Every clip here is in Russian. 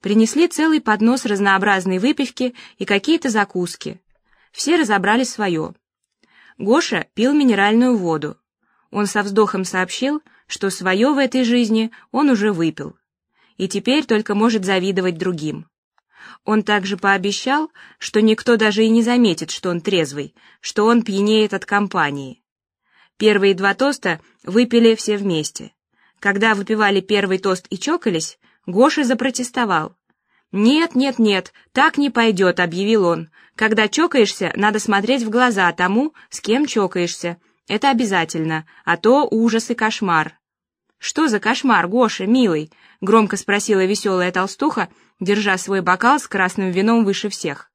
Принесли целый поднос разнообразной выпивки и какие-то закуски. Все разобрали свое. Гоша пил минеральную воду. Он со вздохом сообщил, что свое в этой жизни он уже выпил. И теперь только может завидовать другим. Он также пообещал, что никто даже и не заметит, что он трезвый, что он пьянеет от компании. Первые два тоста выпили все вместе. Когда выпивали первый тост и чокались, Гоша запротестовал. «Нет, нет, нет, так не пойдет», — объявил он. «Когда чокаешься, надо смотреть в глаза тому, с кем чокаешься. Это обязательно, а то ужас и кошмар». «Что за кошмар, Гоша, милый?» — громко спросила веселая толстуха, держа свой бокал с красным вином выше всех.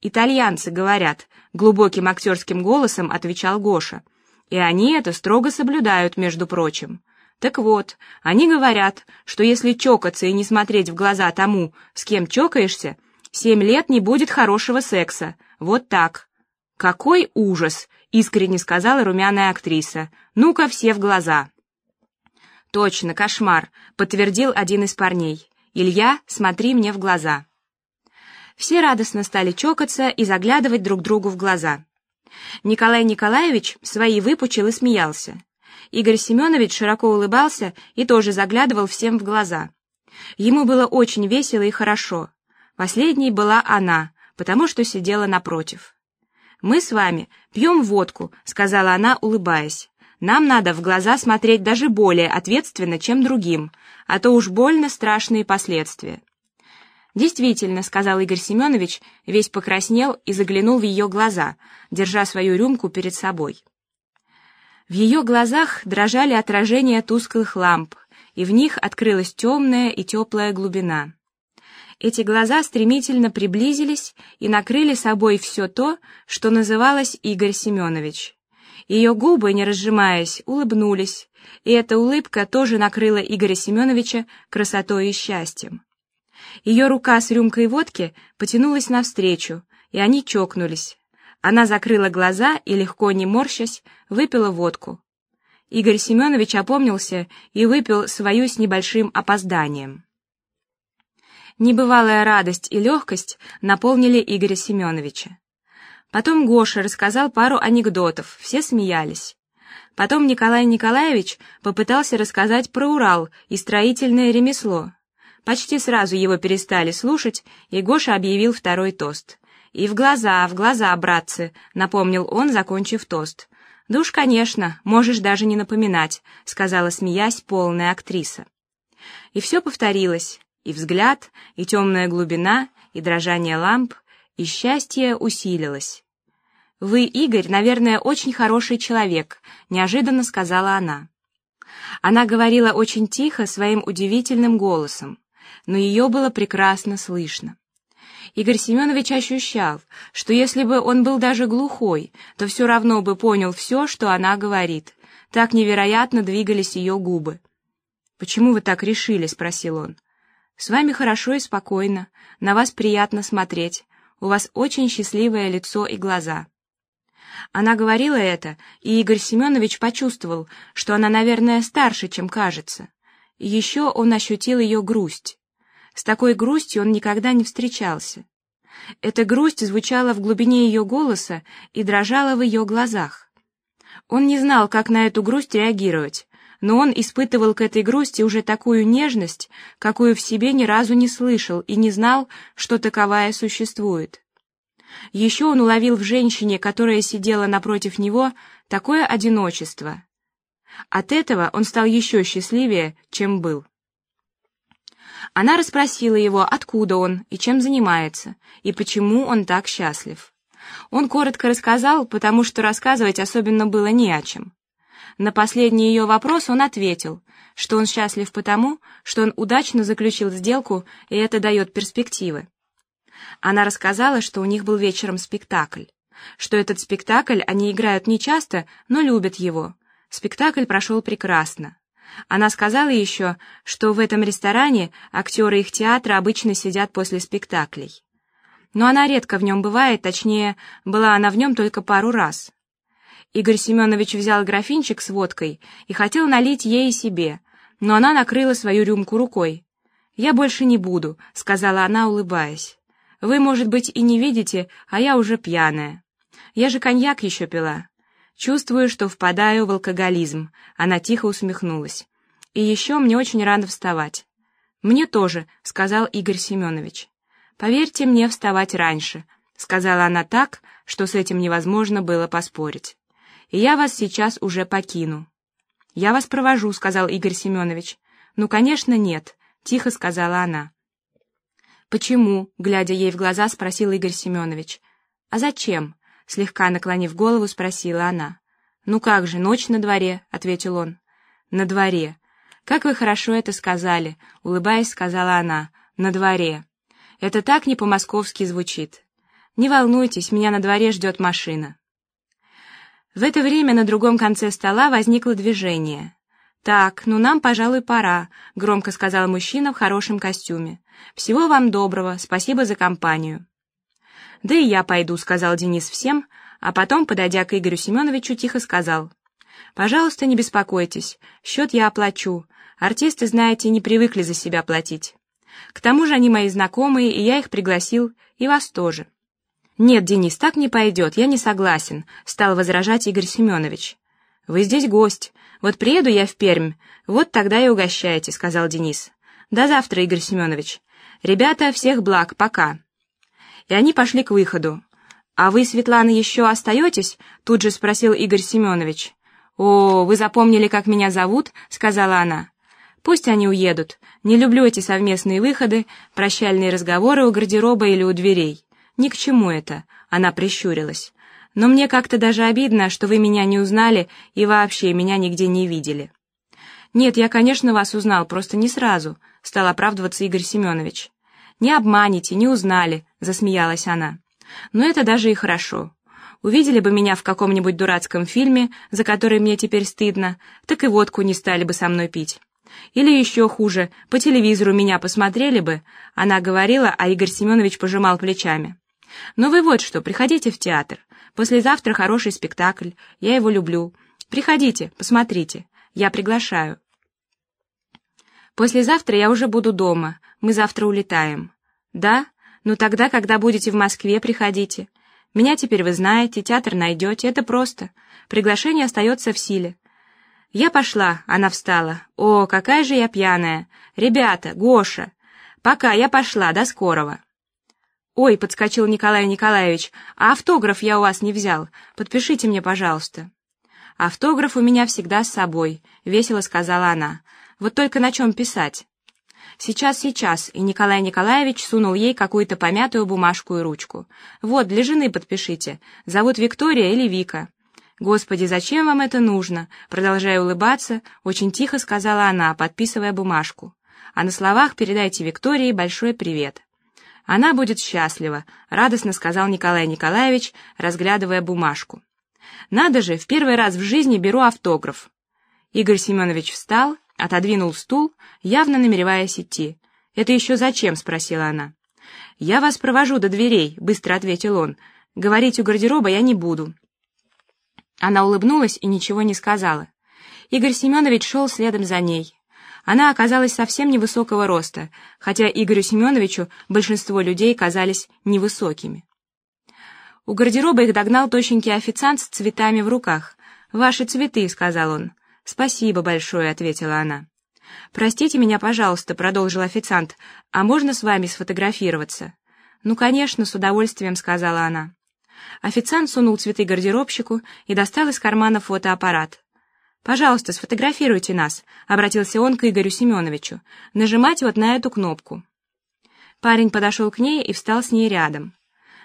«Итальянцы говорят», — глубоким актерским голосом отвечал Гоша. «И они это строго соблюдают, между прочим. Так вот, они говорят, что если чокаться и не смотреть в глаза тому, с кем чокаешься, семь лет не будет хорошего секса. Вот так. Какой ужас, искренне сказала румяная актриса. Ну-ка все в глаза. Точно, кошмар, подтвердил один из парней. Илья, смотри мне в глаза. Все радостно стали чокаться и заглядывать друг другу в глаза. Николай Николаевич свои выпучил и смеялся. Игорь Семенович широко улыбался и тоже заглядывал всем в глаза. Ему было очень весело и хорошо. Последней была она, потому что сидела напротив. «Мы с вами пьем водку», — сказала она, улыбаясь. «Нам надо в глаза смотреть даже более ответственно, чем другим, а то уж больно страшные последствия». «Действительно», — сказал Игорь Семенович, весь покраснел и заглянул в ее глаза, держа свою рюмку перед собой. В ее глазах дрожали отражения тусклых ламп, и в них открылась темная и теплая глубина. Эти глаза стремительно приблизились и накрыли собой все то, что называлось Игорь Семенович. Ее губы, не разжимаясь, улыбнулись, и эта улыбка тоже накрыла Игоря Семеновича красотой и счастьем. Ее рука с рюмкой водки потянулась навстречу, и они чокнулись, она закрыла глаза и, легко не морщась, выпила водку. Игорь Семенович опомнился и выпил свою с небольшим опозданием. Небывалая радость и легкость наполнили Игоря Семеновича. Потом Гоша рассказал пару анекдотов, все смеялись. Потом Николай Николаевич попытался рассказать про Урал и строительное ремесло. Почти сразу его перестали слушать, и Гоша объявил второй тост. «И в глаза, в глаза, братцы», — напомнил он, закончив тост. «Да уж, конечно, можешь даже не напоминать», — сказала, смеясь, полная актриса. И все повторилось, и взгляд, и темная глубина, и дрожание ламп, и счастье усилилось. «Вы, Игорь, наверное, очень хороший человек», — неожиданно сказала она. Она говорила очень тихо, своим удивительным голосом, но ее было прекрасно слышно. Игорь Семенович ощущал, что если бы он был даже глухой, то все равно бы понял все, что она говорит. Так невероятно двигались ее губы. «Почему вы так решили?» — спросил он. «С вами хорошо и спокойно, на вас приятно смотреть, у вас очень счастливое лицо и глаза». Она говорила это, и Игорь Семенович почувствовал, что она, наверное, старше, чем кажется. Еще он ощутил ее грусть. С такой грустью он никогда не встречался. Эта грусть звучала в глубине ее голоса и дрожала в ее глазах. Он не знал, как на эту грусть реагировать, но он испытывал к этой грусти уже такую нежность, какую в себе ни разу не слышал и не знал, что таковая существует. Еще он уловил в женщине, которая сидела напротив него, такое одиночество. От этого он стал еще счастливее, чем был. Она расспросила его, откуда он и чем занимается, и почему он так счастлив. Он коротко рассказал, потому что рассказывать особенно было не о чем. На последний ее вопрос он ответил, что он счастлив потому, что он удачно заключил сделку, и это дает перспективы. Она рассказала, что у них был вечером спектакль, что этот спектакль они играют нечасто, но любят его. Спектакль прошел прекрасно. Она сказала еще, что в этом ресторане актеры их театра обычно сидят после спектаклей. Но она редко в нем бывает, точнее, была она в нем только пару раз. Игорь Семенович взял графинчик с водкой и хотел налить ей и себе, но она накрыла свою рюмку рукой. «Я больше не буду», — сказала она, улыбаясь. «Вы, может быть, и не видите, а я уже пьяная. Я же коньяк еще пила. Чувствую, что впадаю в алкоголизм», — она тихо усмехнулась. «И еще мне очень рано вставать». «Мне тоже», — сказал Игорь Семенович. «Поверьте мне, вставать раньше», — сказала она так, что с этим невозможно было поспорить. «И я вас сейчас уже покину». «Я вас провожу», — сказал Игорь Семенович. «Ну, конечно, нет», — тихо сказала она. «Почему?» — глядя ей в глаза, спросил Игорь Семенович. «А зачем?» — слегка наклонив голову, спросила она. «Ну как же, ночь на дворе», — ответил он. «На дворе. Как вы хорошо это сказали», — улыбаясь, сказала она. «На дворе. Это так не по-московски звучит. Не волнуйтесь, меня на дворе ждет машина». В это время на другом конце стола возникло движение. «Так, ну нам, пожалуй, пора», — громко сказал мужчина в хорошем костюме. «Всего вам доброго, спасибо за компанию». «Да и я пойду», — сказал Денис всем, а потом, подойдя к Игорю Семеновичу, тихо сказал. «Пожалуйста, не беспокойтесь, счет я оплачу. Артисты, знаете, не привыкли за себя платить. К тому же они мои знакомые, и я их пригласил, и вас тоже». «Нет, Денис, так не пойдет, я не согласен», — стал возражать Игорь Семенович. «Вы здесь гость. Вот приеду я в Пермь, вот тогда и угощайте», — сказал Денис. «До завтра, Игорь Семенович. Ребята, всех благ, пока». И они пошли к выходу. «А вы, Светлана, еще остаетесь?» — тут же спросил Игорь Семенович. «О, вы запомнили, как меня зовут?» — сказала она. «Пусть они уедут. Не люблю эти совместные выходы, прощальные разговоры у гардероба или у дверей. Ни к чему это», — она прищурилась но мне как-то даже обидно, что вы меня не узнали и вообще меня нигде не видели». «Нет, я, конечно, вас узнал, просто не сразу», — стал оправдываться Игорь Семенович. «Не обманете, не узнали», — засмеялась она. «Но это даже и хорошо. Увидели бы меня в каком-нибудь дурацком фильме, за который мне теперь стыдно, так и водку не стали бы со мной пить. Или еще хуже, по телевизору меня посмотрели бы», — она говорила, а Игорь Семенович пожимал плечами. «Но вы вот что, приходите в театр. Послезавтра хороший спектакль, я его люблю. Приходите, посмотрите, я приглашаю. Послезавтра я уже буду дома, мы завтра улетаем. Да? Ну тогда, когда будете в Москве, приходите. Меня теперь вы знаете, театр найдете, это просто. Приглашение остается в силе. Я пошла, она встала. О, какая же я пьяная. Ребята, Гоша. Пока, я пошла, до скорого. «Ой», — подскочил Николай Николаевич, — «а автограф я у вас не взял. Подпишите мне, пожалуйста». «Автограф у меня всегда с собой», — весело сказала она. «Вот только на чем писать?» «Сейчас, сейчас», — и Николай Николаевич сунул ей какую-то помятую бумажку и ручку. «Вот, для жены подпишите. Зовут Виктория или Вика». «Господи, зачем вам это нужно?» Продолжая улыбаться, очень тихо сказала она, подписывая бумажку. «А на словах передайте Виктории большой привет». Она будет счастлива, радостно сказал Николай Николаевич, разглядывая бумажку. Надо же, в первый раз в жизни беру автограф. Игорь Семенович встал, отодвинул стул, явно намереваясь идти. «Это еще зачем?» — спросила она. «Я вас провожу до дверей», — быстро ответил он. «Говорить у гардероба я не буду». Она улыбнулась и ничего не сказала. Игорь Семенович шел следом за ней. Она оказалась совсем невысокого роста, хотя Игорю Семеновичу большинство людей казались невысокими. У гардероба их догнал тощенький официант с цветами в руках. «Ваши цветы», — сказал он. «Спасибо большое», — ответила она. «Простите меня, пожалуйста», — продолжил официант, — «а можно с вами сфотографироваться?» «Ну, конечно, с удовольствием», — сказала она. Официант сунул цветы гардеробщику и достал из кармана фотоаппарат. «Пожалуйста, сфотографируйте нас», — обратился он к Игорю Семеновичу. «Нажимайте вот на эту кнопку». Парень подошел к ней и встал с ней рядом.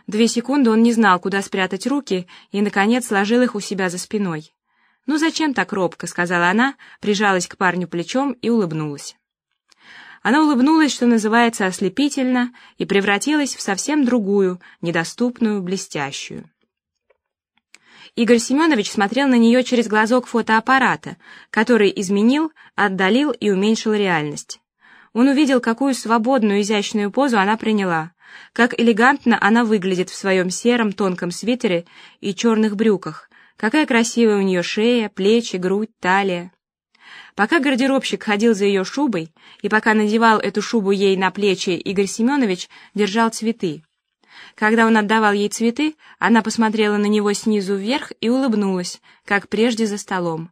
Две секунды он не знал, куда спрятать руки, и, наконец, сложил их у себя за спиной. «Ну зачем так робко?» — сказала она, прижалась к парню плечом и улыбнулась. Она улыбнулась, что называется, ослепительно, и превратилась в совсем другую, недоступную, блестящую. Игорь Семенович смотрел на нее через глазок фотоаппарата, который изменил, отдалил и уменьшил реальность. Он увидел, какую свободную, изящную позу она приняла, как элегантно она выглядит в своем сером тонком свитере и черных брюках, какая красивая у нее шея, плечи, грудь, талия. Пока гардеробщик ходил за ее шубой, и пока надевал эту шубу ей на плечи, Игорь Семенович держал цветы. Когда он отдавал ей цветы, она посмотрела на него снизу вверх и улыбнулась, как прежде за столом.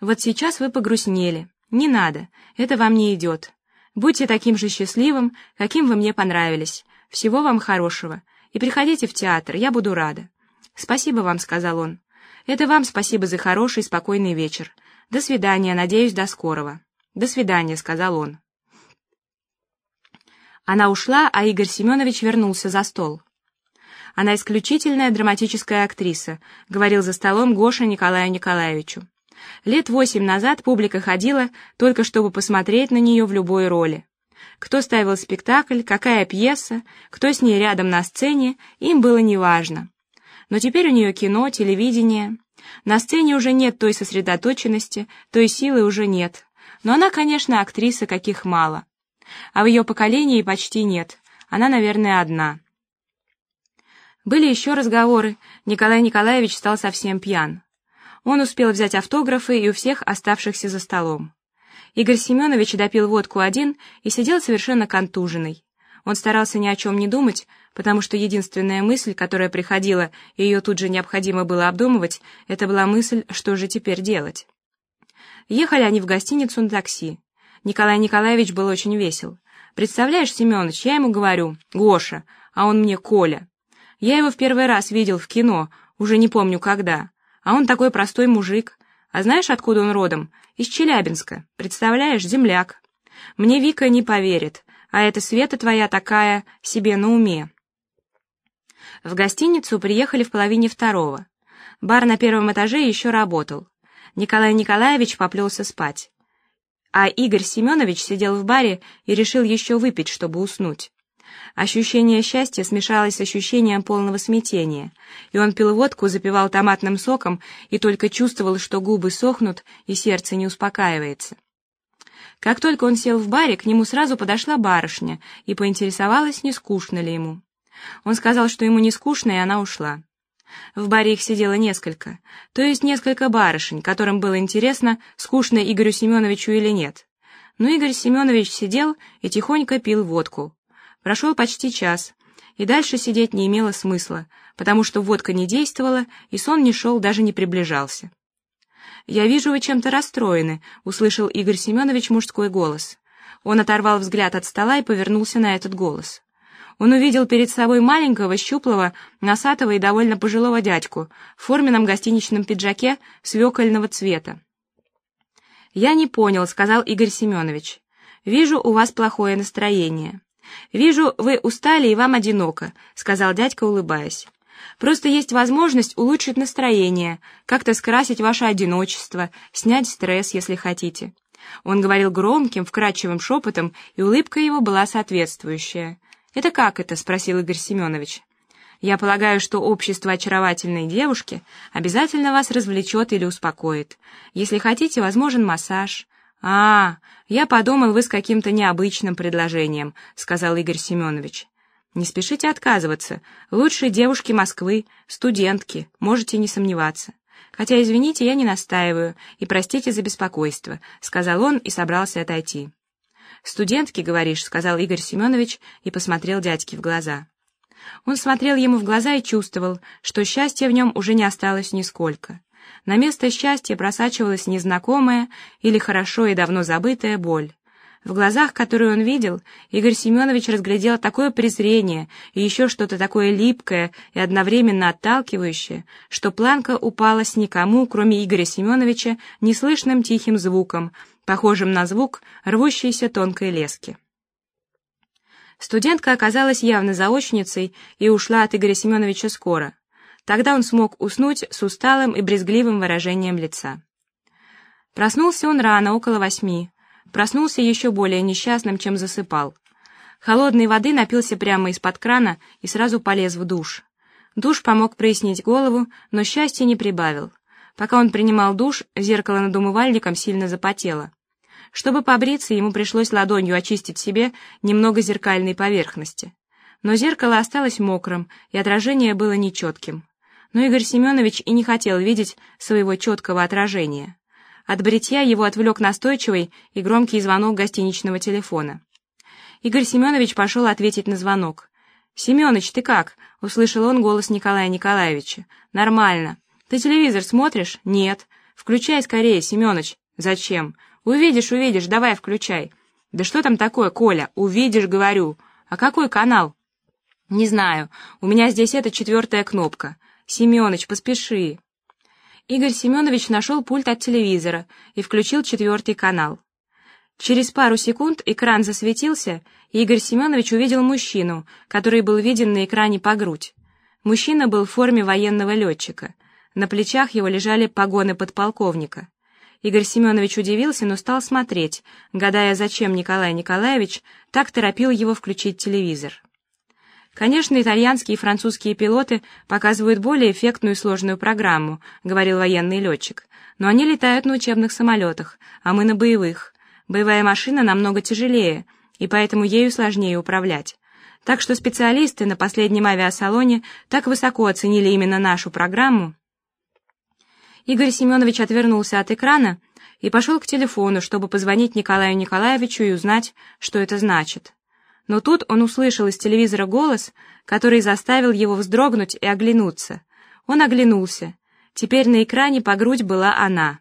«Вот сейчас вы погрустнели. Не надо, это вам не идет. Будьте таким же счастливым, каким вы мне понравились. Всего вам хорошего. И приходите в театр, я буду рада». «Спасибо вам», — сказал он. «Это вам спасибо за хороший, спокойный вечер. До свидания, надеюсь, до скорого». «До свидания», — сказал он. Она ушла, а Игорь Семенович вернулся за стол. «Она исключительная драматическая актриса», — говорил за столом Гоша Николаю Николаевичу. Лет восемь назад публика ходила только чтобы посмотреть на нее в любой роли. Кто ставил спектакль, какая пьеса, кто с ней рядом на сцене, им было неважно. Но теперь у нее кино, телевидение. На сцене уже нет той сосредоточенности, той силы уже нет. Но она, конечно, актриса, каких мало. А в ее поколении почти нет. Она, наверное, одна. Были еще разговоры. Николай Николаевич стал совсем пьян. Он успел взять автографы и у всех оставшихся за столом. Игорь Семенович допил водку один и сидел совершенно контуженный. Он старался ни о чем не думать, потому что единственная мысль, которая приходила, и ее тут же необходимо было обдумывать, это была мысль, что же теперь делать. Ехали они в гостиницу на такси. Николай Николаевич был очень весел. «Представляешь, Семенович, я ему говорю, Гоша, а он мне Коля. Я его в первый раз видел в кино, уже не помню когда. А он такой простой мужик. А знаешь, откуда он родом? Из Челябинска. Представляешь, земляк. Мне Вика не поверит, а эта Света твоя такая себе на уме». В гостиницу приехали в половине второго. Бар на первом этаже еще работал. Николай Николаевич поплелся спать а Игорь Семенович сидел в баре и решил еще выпить, чтобы уснуть. Ощущение счастья смешалось с ощущением полного смятения, и он пил водку, запивал томатным соком и только чувствовал, что губы сохнут и сердце не успокаивается. Как только он сел в баре, к нему сразу подошла барышня и поинтересовалась, не скучно ли ему. Он сказал, что ему не скучно, и она ушла. В баре их сидело несколько, то есть несколько барышень, которым было интересно, скучно Игорю Семеновичу или нет. Но Игорь Семенович сидел и тихонько пил водку. Прошел почти час, и дальше сидеть не имело смысла, потому что водка не действовала, и сон не шел, даже не приближался. «Я вижу, вы чем-то расстроены», — услышал Игорь Семенович мужской голос. Он оторвал взгляд от стола и повернулся на этот голос он увидел перед собой маленького, щуплого, носатого и довольно пожилого дядьку в форменном гостиничном пиджаке свекольного цвета. «Я не понял», — сказал Игорь Семенович. «Вижу, у вас плохое настроение». «Вижу, вы устали и вам одиноко», — сказал дядька, улыбаясь. «Просто есть возможность улучшить настроение, как-то скрасить ваше одиночество, снять стресс, если хотите». Он говорил громким, вкрадчивым шепотом, и улыбка его была соответствующая. «Это как это?» — спросил Игорь Семенович. «Я полагаю, что общество очаровательной девушки обязательно вас развлечет или успокоит. Если хотите, возможен массаж». «А, я подумал, вы с каким-то необычным предложением», — сказал Игорь Семенович. «Не спешите отказываться. Лучшие девушки Москвы, студентки, можете не сомневаться. Хотя, извините, я не настаиваю, и простите за беспокойство», — сказал он и собрался отойти. «Студентки, говоришь», — сказал Игорь Семенович и посмотрел дядьке в глаза. Он смотрел ему в глаза и чувствовал, что счастья в нем уже не осталось нисколько. На место счастья просачивалась незнакомая или хорошо и давно забытая боль. В глазах, которые он видел, Игорь Семенович разглядел такое презрение и еще что-то такое липкое и одновременно отталкивающее, что планка упала с никому, кроме Игоря Семеновича, неслышным тихим звуком, похожим на звук рвущейся тонкой лески. Студентка оказалась явно заочницей и ушла от Игоря Семеновича скоро. Тогда он смог уснуть с усталым и брезгливым выражением лица. Проснулся он рано, около восьми. Проснулся еще более несчастным, чем засыпал. Холодной воды напился прямо из-под крана и сразу полез в душ. Душ помог прояснить голову, но счастья не прибавил. Пока он принимал душ, зеркало над умывальником сильно запотело. Чтобы побриться, ему пришлось ладонью очистить себе немного зеркальной поверхности. Но зеркало осталось мокрым, и отражение было нечетким. Но Игорь Семенович и не хотел видеть своего четкого отражения. От бритья его отвлек настойчивый и громкий звонок гостиничного телефона. Игорь Семенович пошел ответить на звонок. «Семеныч, ты как?» — услышал он голос Николая Николаевича. «Нормально. Ты телевизор смотришь?» «Нет». «Включай скорее, Семеныч». «Зачем?» «Увидишь, увидишь, давай включай». «Да что там такое, Коля? Увидишь, говорю». «А какой канал?» «Не знаю. У меня здесь эта четвертая кнопка. Семеныч, поспеши». Игорь Семенович нашел пульт от телевизора и включил четвертый канал. Через пару секунд экран засветился, и Игорь Семенович увидел мужчину, который был виден на экране по грудь. Мужчина был в форме военного летчика. На плечах его лежали погоны подполковника. Игорь Семенович удивился, но стал смотреть, гадая, зачем Николай Николаевич так торопил его включить телевизор. Конечно, итальянские и французские пилоты показывают более эффектную и сложную программу, говорил военный летчик, но они летают на учебных самолетах, а мы на боевых. Боевая машина намного тяжелее, и поэтому ею сложнее управлять. Так что специалисты на последнем авиасалоне так высоко оценили именно нашу программу. Игорь Семенович отвернулся от экрана и пошел к телефону, чтобы позвонить Николаю Николаевичу и узнать, что это значит. Но тут он услышал из телевизора голос, который заставил его вздрогнуть и оглянуться. Он оглянулся. Теперь на экране по грудь была она.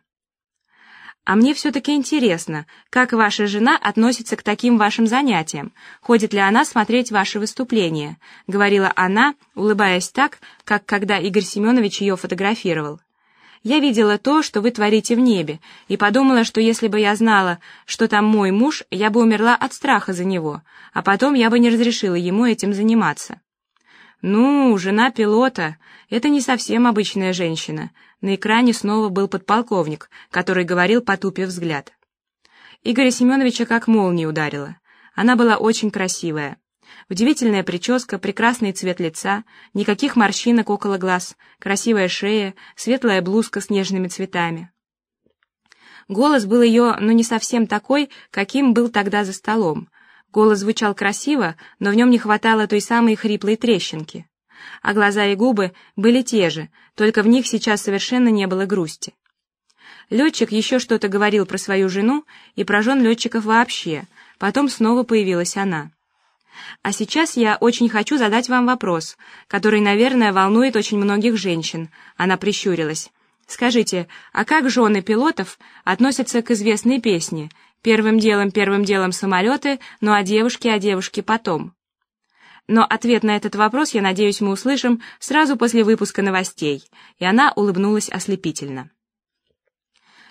А мне все-таки интересно, как ваша жена относится к таким вашим занятиям? Ходит ли она смотреть ваши выступления?» — говорила она, улыбаясь так, как когда Игорь Семенович ее фотографировал. «Я видела то, что вы творите в небе, и подумала, что если бы я знала, что там мой муж, я бы умерла от страха за него, а потом я бы не разрешила ему этим заниматься». «Ну, жена пилота — это не совсем обычная женщина». На экране снова был подполковник, который говорил, потупив взгляд. Игоря Семеновича как молния ударила. Она была очень красивая. Удивительная прическа, прекрасный цвет лица, никаких морщинок около глаз, красивая шея, светлая блузка с нежными цветами. Голос был ее, но не совсем такой, каким был тогда за столом, Голос звучал красиво, но в нем не хватало той самой хриплой трещинки. А глаза и губы были те же, только в них сейчас совершенно не было грусти. Летчик еще что-то говорил про свою жену и про жен летчиков вообще, потом снова появилась она. А сейчас я очень хочу задать вам вопрос, который, наверное, волнует очень многих женщин. Она прищурилась. Скажите, а как жены пилотов относятся к известной песне Первым делом, первым делом самолеты, ну а девушки, а девушки потом. Но ответ на этот вопрос, я надеюсь, мы услышим сразу после выпуска новостей, и она улыбнулась ослепительно.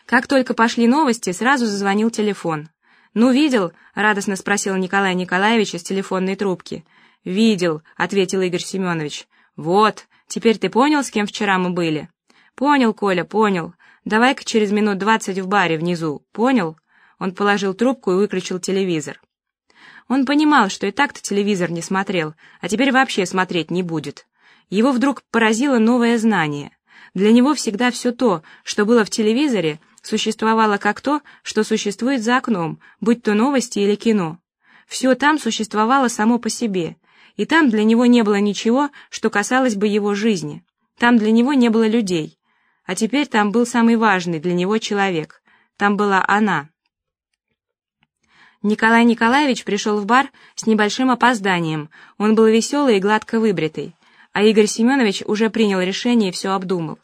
Как только пошли новости, сразу зазвонил телефон. «Ну, видел?» — радостно спросил Николай Николаевич из телефонной трубки. «Видел», — ответил Игорь Семенович. «Вот, теперь ты понял, с кем вчера мы были?» «Понял, Коля, понял. Давай-ка через минут двадцать в баре внизу. Понял?» Он положил трубку и выключил телевизор. Он понимал, что и так-то телевизор не смотрел, а теперь вообще смотреть не будет. Его вдруг поразило новое знание. Для него всегда все то, что было в телевизоре, существовало как то, что существует за окном, будь то новости или кино. Все там существовало само по себе, и там для него не было ничего, что касалось бы его жизни. Там для него не было людей. А теперь там был самый важный для него человек. Там была она. Николай Николаевич пришел в бар с небольшим опозданием. Он был веселый и гладко выбритый, а Игорь Семенович уже принял решение и все обдумал.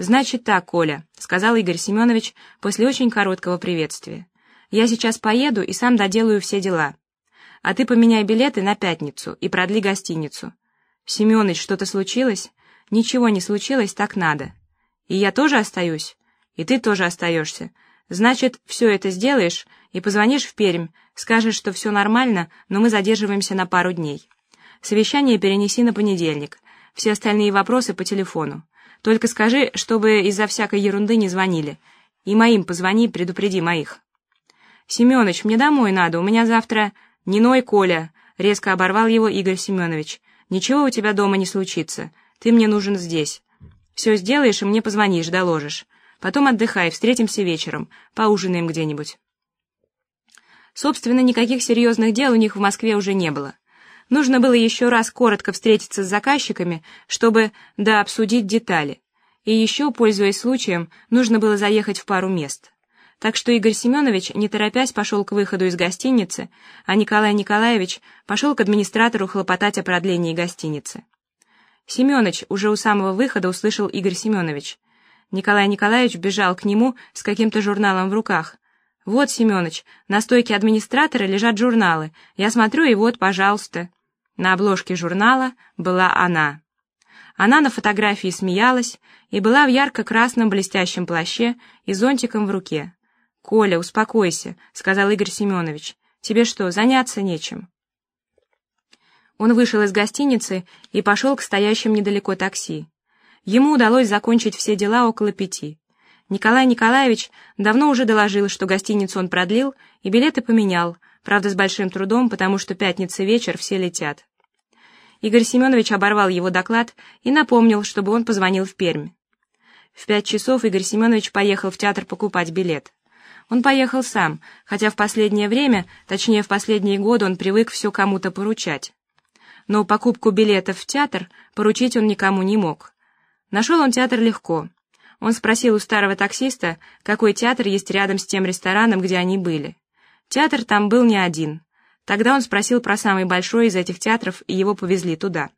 «Значит так, Коля», — сказал Игорь Семенович после очень короткого приветствия. «Я сейчас поеду и сам доделаю все дела. А ты поменяй билеты на пятницу и продли гостиницу. Семенович, что-то случилось? Ничего не случилось, так надо. И я тоже остаюсь? И ты тоже остаешься. Значит, все это сделаешь и позвонишь в Пермь, скажешь, что все нормально, но мы задерживаемся на пару дней. Совещание перенеси на понедельник. Все остальные вопросы по телефону. Только скажи, чтобы из-за всякой ерунды не звонили. И моим позвони, предупреди моих. Семёныч, мне домой надо, у меня завтра... Не ной, Коля, резко оборвал его Игорь Семенович. Ничего у тебя дома не случится. Ты мне нужен здесь. Все сделаешь и мне позвонишь, доложишь. Потом отдыхай, встретимся вечером, поужинаем где-нибудь. Собственно, никаких серьезных дел у них в Москве уже не было. Нужно было еще раз коротко встретиться с заказчиками, чтобы да обсудить детали. И еще, пользуясь случаем, нужно было заехать в пару мест. Так что Игорь Семенович, не торопясь, пошел к выходу из гостиницы, а Николай Николаевич пошел к администратору хлопотать о продлении гостиницы. Семенович уже у самого выхода услышал Игорь Семенович. Николай Николаевич бежал к нему с каким-то журналом в руках. «Вот, Семенович, на стойке администратора лежат журналы. Я смотрю, и вот, пожалуйста». На обложке журнала была она. Она на фотографии смеялась и была в ярко-красном блестящем плаще и зонтиком в руке. «Коля, успокойся», — сказал Игорь Семенович. «Тебе что, заняться нечем?» Он вышел из гостиницы и пошел к стоящим недалеко такси. Ему удалось закончить все дела около пяти. Николай Николаевич давно уже доложил, что гостиницу он продлил и билеты поменял, правда, с большим трудом, потому что пятница вечер, все летят. Игорь Семенович оборвал его доклад и напомнил, чтобы он позвонил в Пермь. В пять часов Игорь Семенович поехал в театр покупать билет. Он поехал сам, хотя в последнее время, точнее в последние годы, он привык все кому-то поручать. Но покупку билетов в театр поручить он никому не мог. Нашел он театр легко. Он спросил у старого таксиста, какой театр есть рядом с тем рестораном, где они были. Театр там был не один. Тогда он спросил про самый большой из этих театров, и его повезли туда.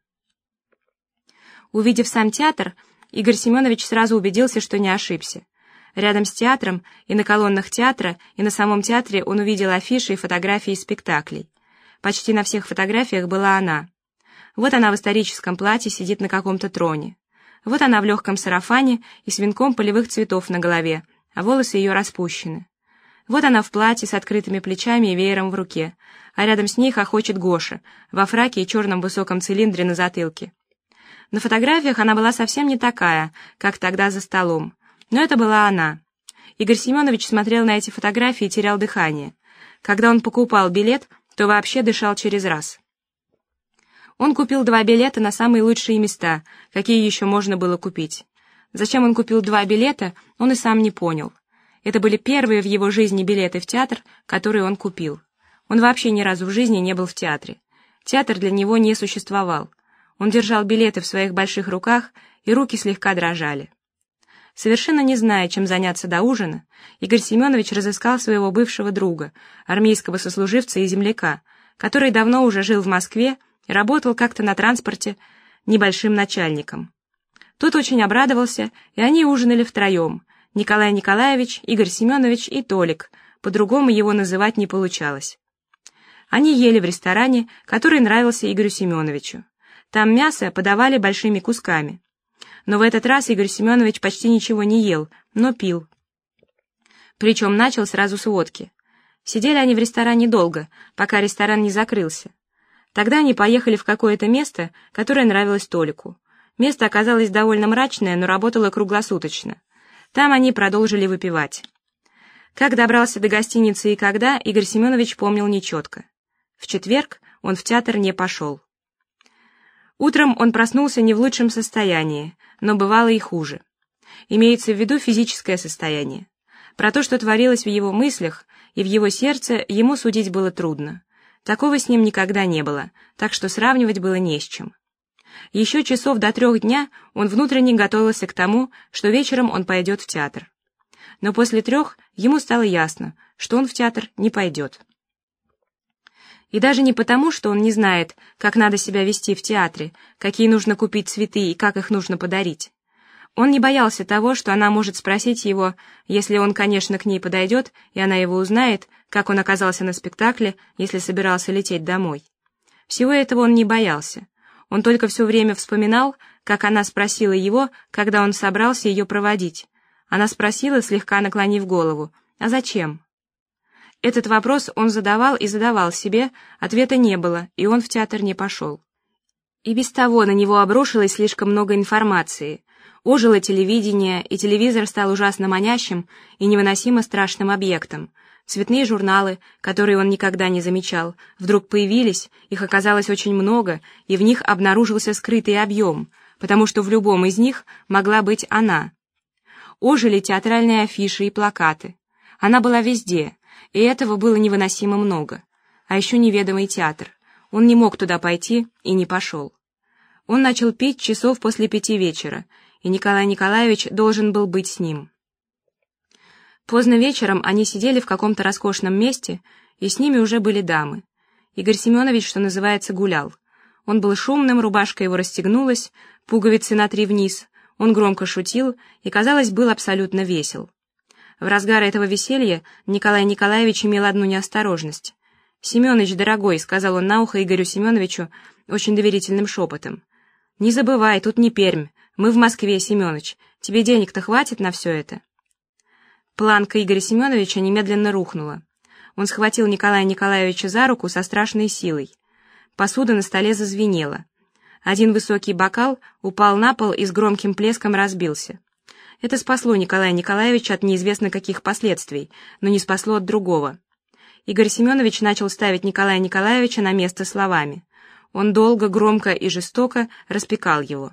Увидев сам театр, Игорь Семенович сразу убедился, что не ошибся. Рядом с театром и на колоннах театра, и на самом театре он увидел афиши и фотографии спектаклей. Почти на всех фотографиях была она. Вот она в историческом платье сидит на каком-то троне. Вот она в легком сарафане и с венком полевых цветов на голове, а волосы ее распущены. Вот она в платье с открытыми плечами и веером в руке, а рядом с ней хохочет Гоша, во фраке и черном высоком цилиндре на затылке. На фотографиях она была совсем не такая, как тогда за столом, но это была она. Игорь Семенович смотрел на эти фотографии и терял дыхание. Когда он покупал билет, то вообще дышал через раз. Он купил два билета на самые лучшие места, какие еще можно было купить. Зачем он купил два билета, он и сам не понял. Это были первые в его жизни билеты в театр, которые он купил. Он вообще ни разу в жизни не был в театре. Театр для него не существовал. Он держал билеты в своих больших руках, и руки слегка дрожали. Совершенно не зная, чем заняться до ужина, Игорь Семенович разыскал своего бывшего друга, армейского сослуживца и земляка, который давно уже жил в Москве и работал как-то на транспорте небольшим начальником. Тот очень обрадовался, и они ужинали втроем. Николай Николаевич, Игорь Семенович и Толик, по-другому его называть не получалось. Они ели в ресторане, который нравился Игорю Семеновичу. Там мясо подавали большими кусками. Но в этот раз Игорь Семенович почти ничего не ел, но пил. Причем начал сразу с водки. Сидели они в ресторане долго, пока ресторан не закрылся. Тогда они поехали в какое-то место, которое нравилось Толику. Место оказалось довольно мрачное, но работало круглосуточно. Там они продолжили выпивать. Как добрался до гостиницы и когда, Игорь Семенович помнил нечетко. В четверг он в театр не пошел. Утром он проснулся не в лучшем состоянии, но бывало и хуже. Имеется в виду физическое состояние. Про то, что творилось в его мыслях и в его сердце, ему судить было трудно. Такого с ним никогда не было, так что сравнивать было не с чем. Еще часов до трех дня он внутренне готовился к тому, что вечером он пойдет в театр. Но после трех ему стало ясно, что он в театр не пойдет. И даже не потому, что он не знает, как надо себя вести в театре, какие нужно купить цветы и как их нужно подарить. Он не боялся того, что она может спросить его, если он, конечно, к ней подойдет, и она его узнает, как он оказался на спектакле, если собирался лететь домой. Всего этого он не боялся. Он только все время вспоминал, как она спросила его, когда он собрался ее проводить. Она спросила, слегка наклонив голову, «А зачем?» Этот вопрос он задавал и задавал себе, ответа не было, и он в театр не пошел. И без того на него обрушилось слишком много информации, Ожило телевидение, и телевизор стал ужасно манящим и невыносимо страшным объектом. Цветные журналы, которые он никогда не замечал, вдруг появились, их оказалось очень много, и в них обнаружился скрытый объем, потому что в любом из них могла быть она. Ожили театральные афиши и плакаты. Она была везде, и этого было невыносимо много. А еще неведомый театр. Он не мог туда пойти и не пошел. Он начал пить часов после пяти вечера, и Николай Николаевич должен был быть с ним. Поздно вечером они сидели в каком-то роскошном месте, и с ними уже были дамы. Игорь Семенович, что называется, гулял. Он был шумным, рубашка его расстегнулась, пуговицы на три вниз. Он громко шутил и, казалось, был абсолютно весел. В разгар этого веселья Николай Николаевич имел одну неосторожность. «Семенович, дорогой», — сказал он на ухо Игорю Семеновичу очень доверительным шепотом. «Не забывай, тут не Пермь. Мы в Москве, Семенович. Тебе денег-то хватит на все это?» Планка Игоря Семеновича немедленно рухнула. Он схватил Николая Николаевича за руку со страшной силой. Посуда на столе зазвенела. Один высокий бокал упал на пол и с громким плеском разбился. Это спасло Николая Николаевича от неизвестно каких последствий, но не спасло от другого. Игорь Семенович начал ставить Николая Николаевича на место словами. Он долго, громко и жестоко распекал его.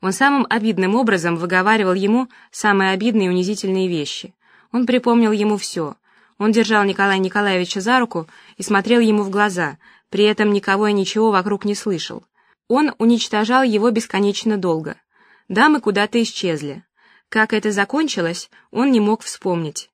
Он самым обидным образом выговаривал ему самые обидные и унизительные вещи. Он припомнил ему все. Он держал Николая Николаевича за руку и смотрел ему в глаза, при этом никого и ничего вокруг не слышал. Он уничтожал его бесконечно долго. Дамы куда-то исчезли. Как это закончилось, он не мог вспомнить.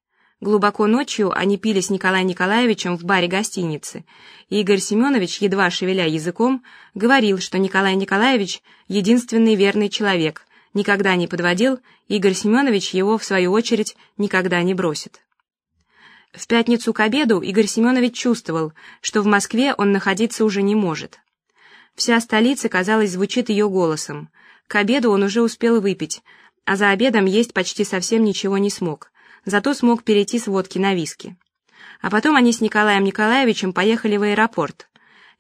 Глубоко ночью они пили с Николаем Николаевичем в баре гостиницы, и Игорь Семенович, едва шевеля языком, говорил, что Николай Николаевич — единственный верный человек, никогда не подводил, Игорь Семенович его, в свою очередь, никогда не бросит. В пятницу к обеду Игорь Семенович чувствовал, что в Москве он находиться уже не может. Вся столица, казалось, звучит ее голосом — к обеду он уже успел выпить, а за обедом есть почти совсем ничего не смог, зато смог перейти с водки на виски. А потом они с Николаем Николаевичем поехали в аэропорт.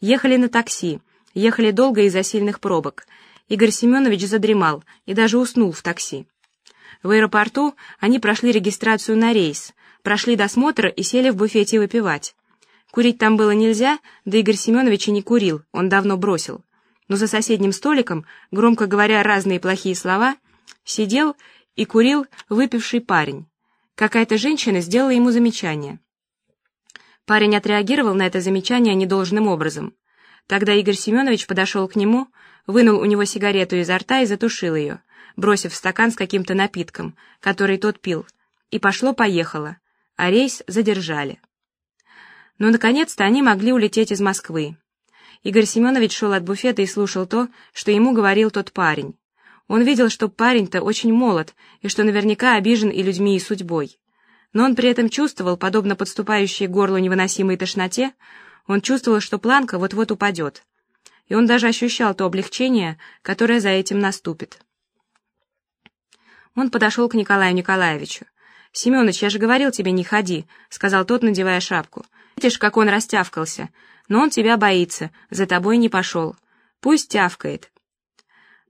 Ехали на такси, ехали долго из-за сильных пробок. Игорь Семенович задремал и даже уснул в такси. В аэропорту они прошли регистрацию на рейс, прошли досмотр и сели в буфете выпивать. Курить там было нельзя, да Игорь Семенович и не курил, он давно бросил но за соседним столиком, громко говоря разные плохие слова, сидел и курил выпивший парень. Какая-то женщина сделала ему замечание. Парень отреагировал на это замечание недолжным образом. Тогда Игорь Семенович подошел к нему, вынул у него сигарету изо рта и затушил ее, бросив в стакан с каким-то напитком, который тот пил, и пошло-поехало, а рейс задержали. Но наконец-то они могли улететь из Москвы. Игорь Семенович шел от буфета и слушал то, что ему говорил тот парень. Он видел, что парень-то очень молод и что наверняка обижен и людьми, и судьбой. Но он при этом чувствовал, подобно подступающей горлу невыносимой тошноте, он чувствовал, что планка вот-вот упадет. И он даже ощущал то облегчение, которое за этим наступит. Он подошел к Николаю Николаевичу. «Семеныч, я же говорил тебе, не ходи», — сказал тот, надевая шапку. «Видишь, как он растявкался но он тебя боится, за тобой не пошел. Пусть тявкает.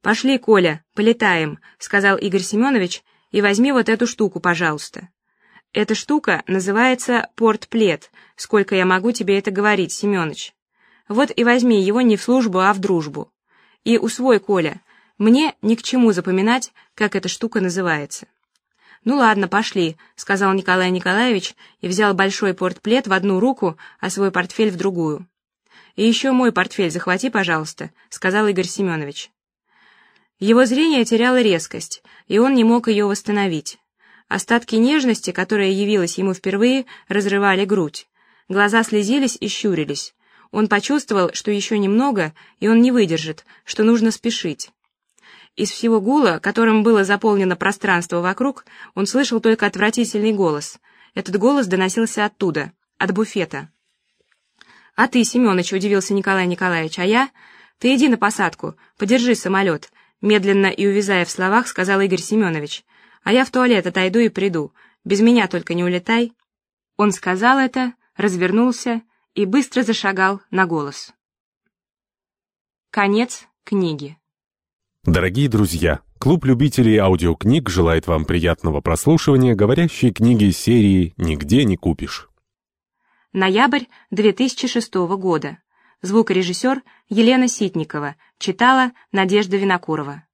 «Пошли, Коля, полетаем», — сказал Игорь Семенович, «и возьми вот эту штуку, пожалуйста». Эта штука называется портплет, сколько я могу тебе это говорить, Семенович. Вот и возьми его не в службу, а в дружбу. И усвой, Коля, мне ни к чему запоминать, как эта штука называется. «Ну ладно, пошли», — сказал Николай Николаевич и взял большой портплет в одну руку, а свой портфель в другую. «И еще мой портфель захвати, пожалуйста», — сказал Игорь Семенович. Его зрение теряло резкость, и он не мог ее восстановить. Остатки нежности, которая явилась ему впервые, разрывали грудь. Глаза слезились и щурились. Он почувствовал, что еще немного, и он не выдержит, что нужно спешить. Из всего гула, которым было заполнено пространство вокруг, он слышал только отвратительный голос. Этот голос доносился оттуда, от буфета. «А ты, Семенович, удивился Николай Николаевич, а я? Ты иди на посадку, подержи самолет», медленно и увязая в словах, сказал Игорь Семенович. «А я в туалет отойду и приду. Без меня только не улетай». Он сказал это, развернулся и быстро зашагал на голос. Конец книги. Дорогие друзья, клуб любителей аудиокниг желает вам приятного прослушивания говорящей книги серии «Нигде не купишь». Ноябрь 2006 года. Звукорежиссер Елена Ситникова. Читала Надежда Винокурова.